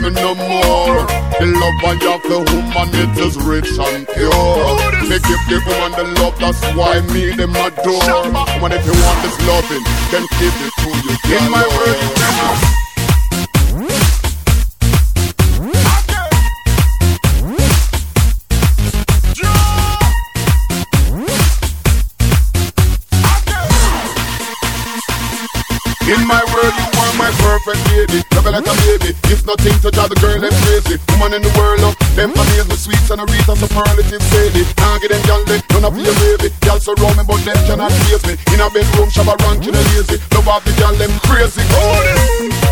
me no more. The love I have the woman, it is rich and pure. Me give the woman the love, that's why me them adore. Woman, if you want this loving, then give it to you. In my word, perfect lady. Love like a baby. It's nothing to drive the girl them crazy. Woman in the world, love them amaze me sweets and a wreath of superlative. Can't get them gal they none of your baby. Gal surround me, but them cannot face me. In a bedroom, shabba rank in a lazy. Love off the gal them crazy. I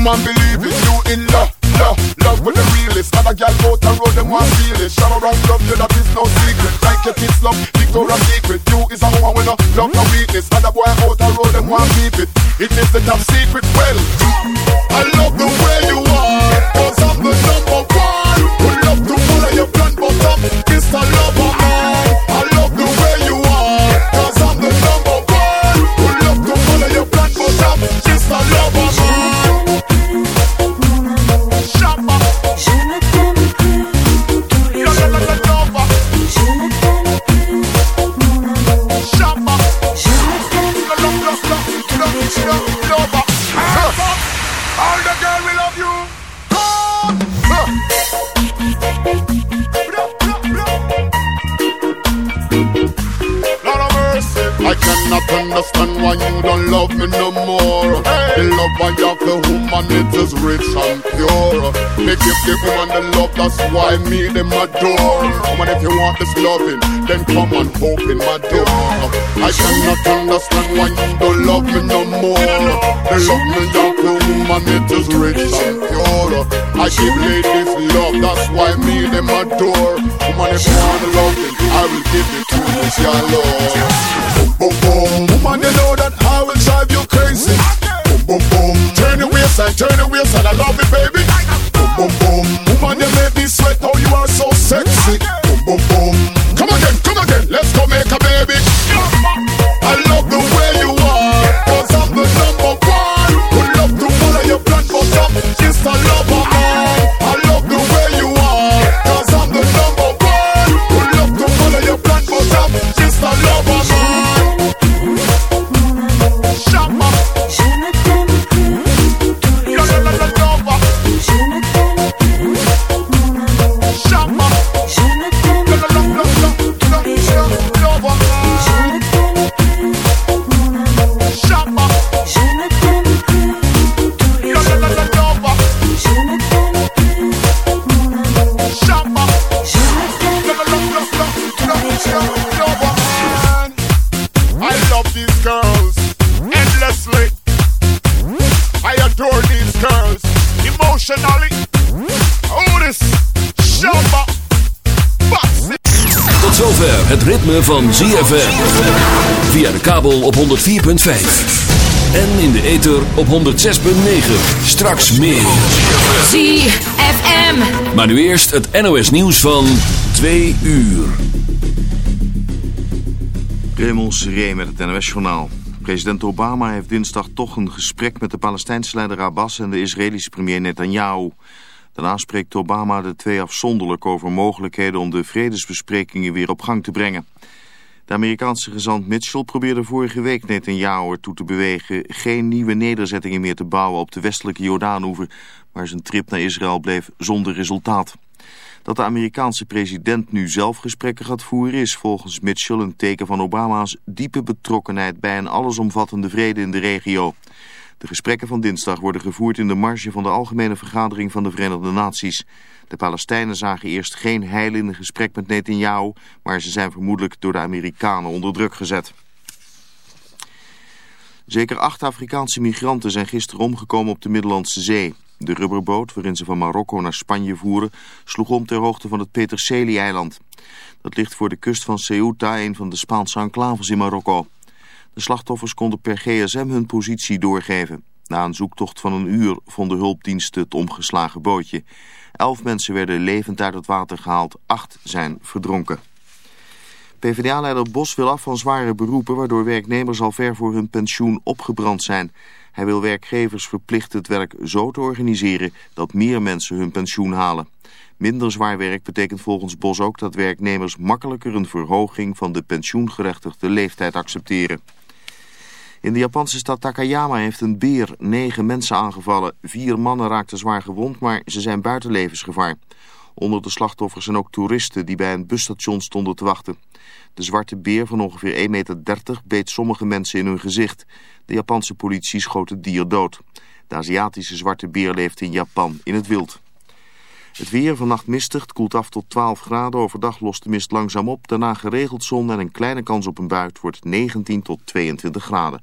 Woman believe it, you in love, love, love with the realest. Other gal out the road, them want feel it. Shower and love you, that is no secret. Like your kids love, Victoria's Secret. You is a woman with no love, no weakness. Other boy out the road, them want keep it. It is the top secret. Well, why me them adore. Woman, if you want this loving, then come and open my door. I cannot understand why you don't love me no more. They love me have the woman, it is rich and pure. I give ladies love, that's why me them adore. Woman, if you want the loving, I will give it to you, your love. Boom, boom, boom. Woman, you know that I will drive you crazy. Boom, boom, boom. Turn your waistline, turn your waistline. I love it, baby. Oh, this Shabba, Boxy. Tot zover het ritme van ZFM. Via de kabel op 104.5. En in de ether op 106.9. Straks meer. ZFM. Maar nu eerst het NOS nieuws van 2 uur. Raymond Seré met het NOS-journaal. President Obama heeft dinsdag toch een gesprek met de Palestijnse leider Abbas en de Israëlische premier Netanyahu. Daarna spreekt Obama de twee afzonderlijk over mogelijkheden om de vredesbesprekingen weer op gang te brengen. De Amerikaanse gezant Mitchell probeerde vorige week Netanyahu ertoe te bewegen geen nieuwe nederzettingen meer te bouwen op de westelijke Jordaanoever, maar zijn trip naar Israël bleef zonder resultaat. Dat de Amerikaanse president nu zelf gesprekken gaat voeren is volgens Mitchell een teken van Obama's diepe betrokkenheid bij een allesomvattende vrede in de regio. De gesprekken van dinsdag worden gevoerd in de marge van de Algemene Vergadering van de Verenigde Naties. De Palestijnen zagen eerst geen heil in een gesprek met Netanyahu, maar ze zijn vermoedelijk door de Amerikanen onder druk gezet. Zeker acht Afrikaanse migranten zijn gisteren omgekomen op de Middellandse Zee. De rubberboot, waarin ze van Marokko naar Spanje voeren, sloeg om ter hoogte van het Peterselie-eiland. Dat ligt voor de kust van Ceuta, een van de Spaanse enclaves in Marokko. De slachtoffers konden per gsm hun positie doorgeven. Na een zoektocht van een uur vonden hulpdiensten het omgeslagen bootje. Elf mensen werden levend uit het water gehaald, acht zijn verdronken. PvdA-leider Bos wil af van zware beroepen... waardoor werknemers al ver voor hun pensioen opgebrand zijn. Hij wil werkgevers verplichten het werk zo te organiseren... dat meer mensen hun pensioen halen. Minder zwaar werk betekent volgens Bos ook dat werknemers makkelijker een verhoging van de pensioengerechtigde leeftijd accepteren. In de Japanse stad Takayama heeft een beer negen mensen aangevallen. Vier mannen raakten zwaar gewond, maar ze zijn buiten levensgevaar. Onder de slachtoffers zijn ook toeristen die bij een busstation stonden te wachten. De zwarte beer van ongeveer 1,30 meter beet sommige mensen in hun gezicht. De Japanse politie schoot het dier dood. De Aziatische zwarte beer leeft in Japan in het wild. Het weer vannacht mistig, het koelt af tot 12 graden. Overdag lost de mist langzaam op. Daarna geregeld zon en een kleine kans op een buit wordt 19 tot 22 graden.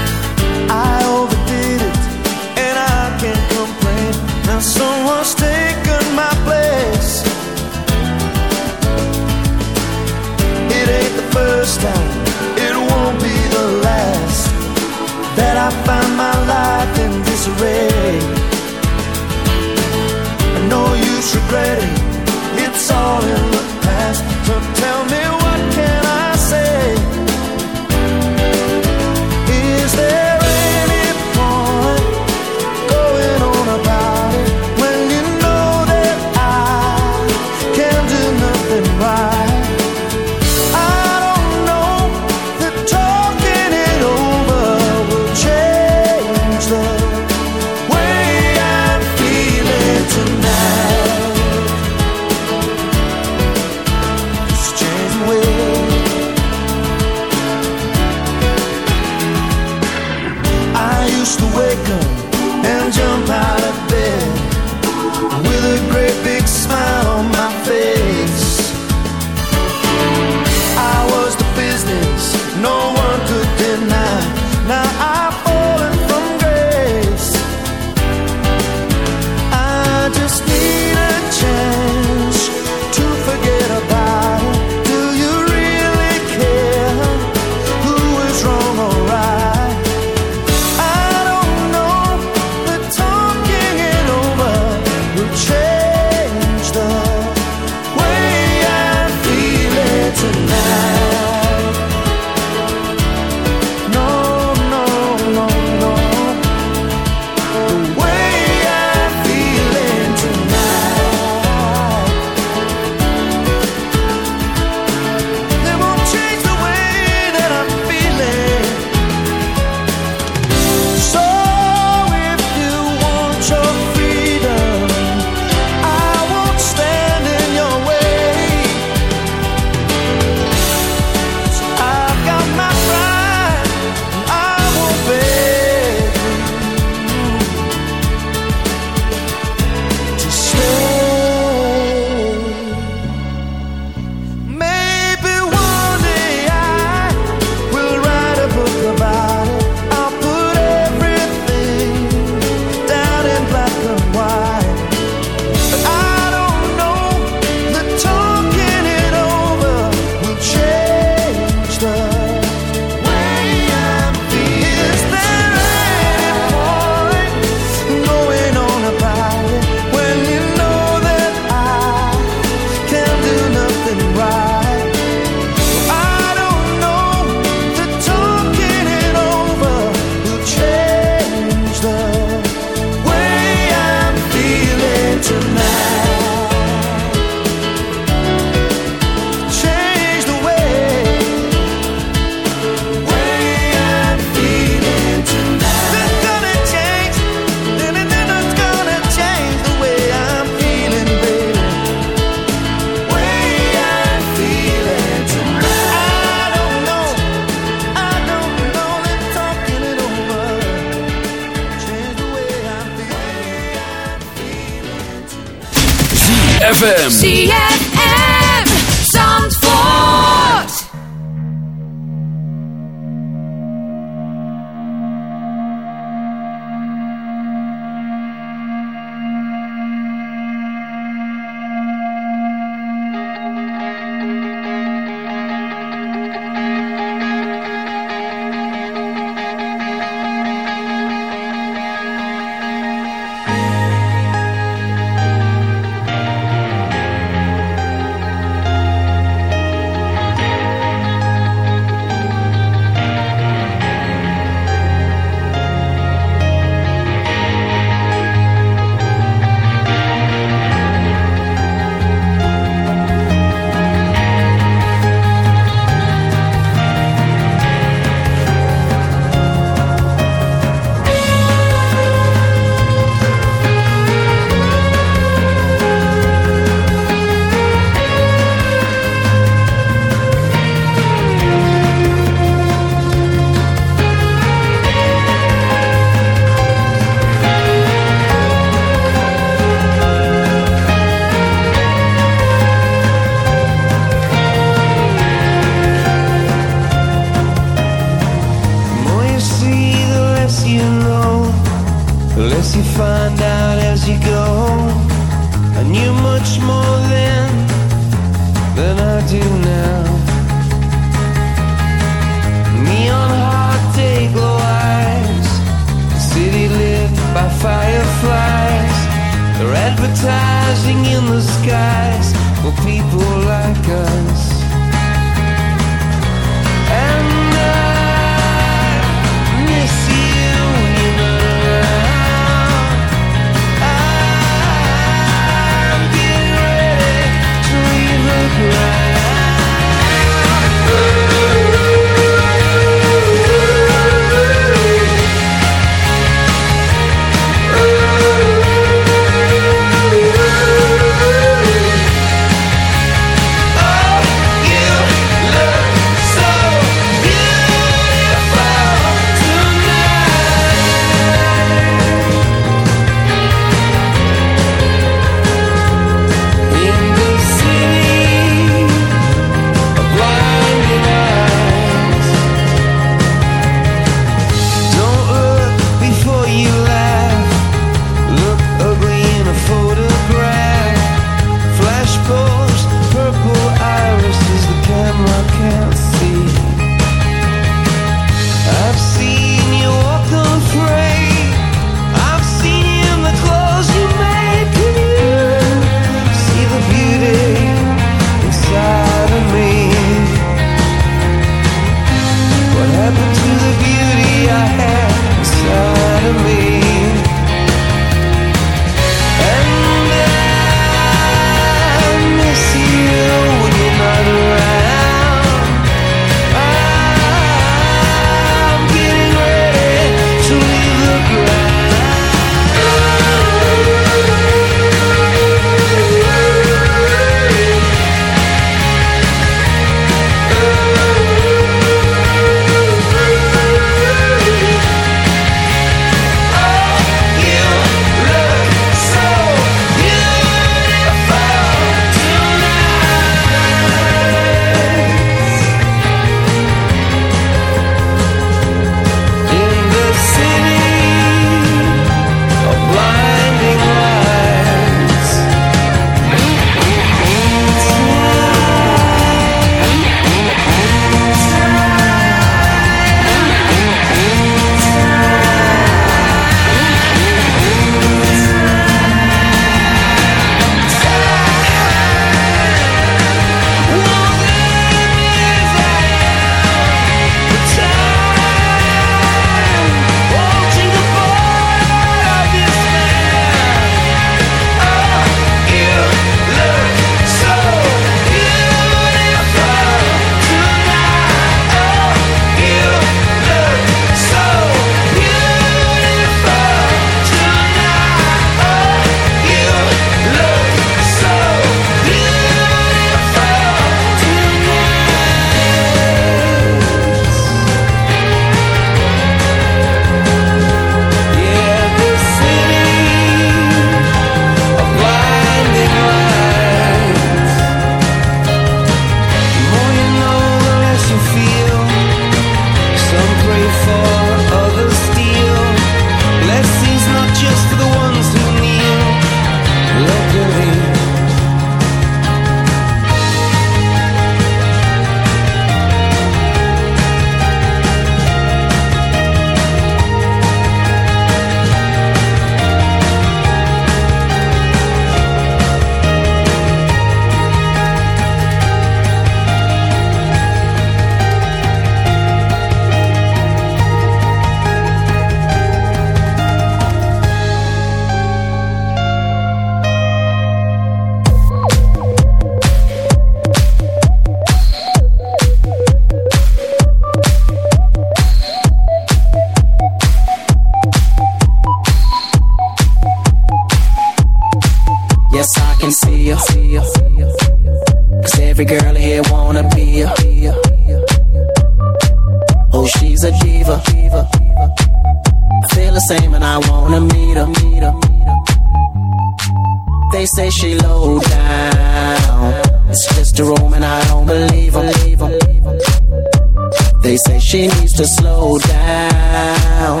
She needs to slow down.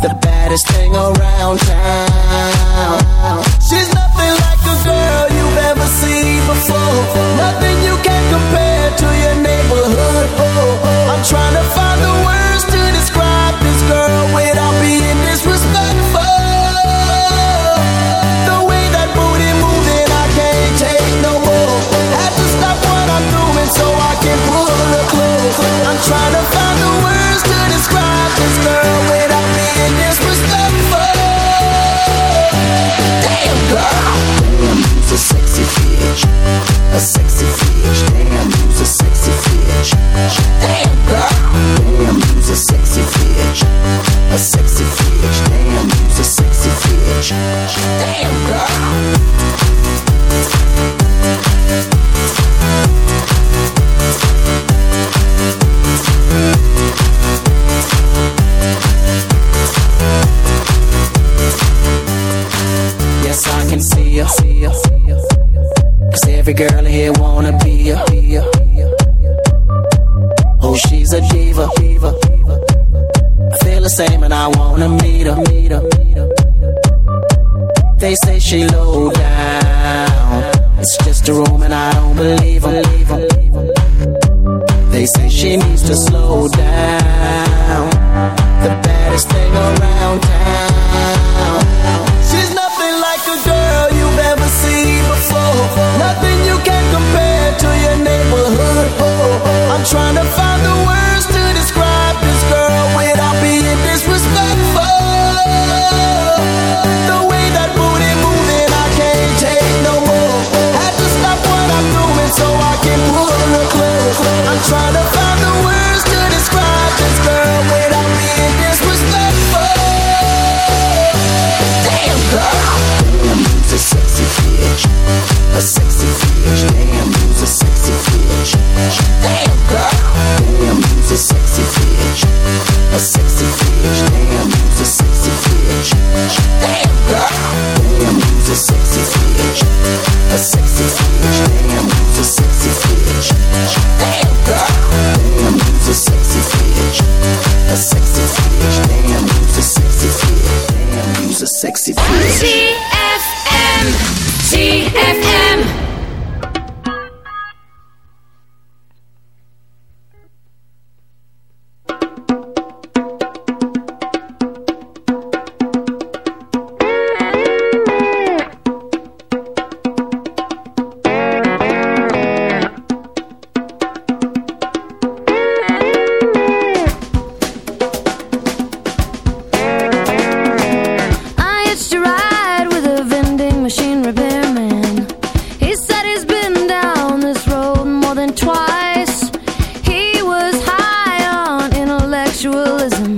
The baddest thing around town Believe sexualism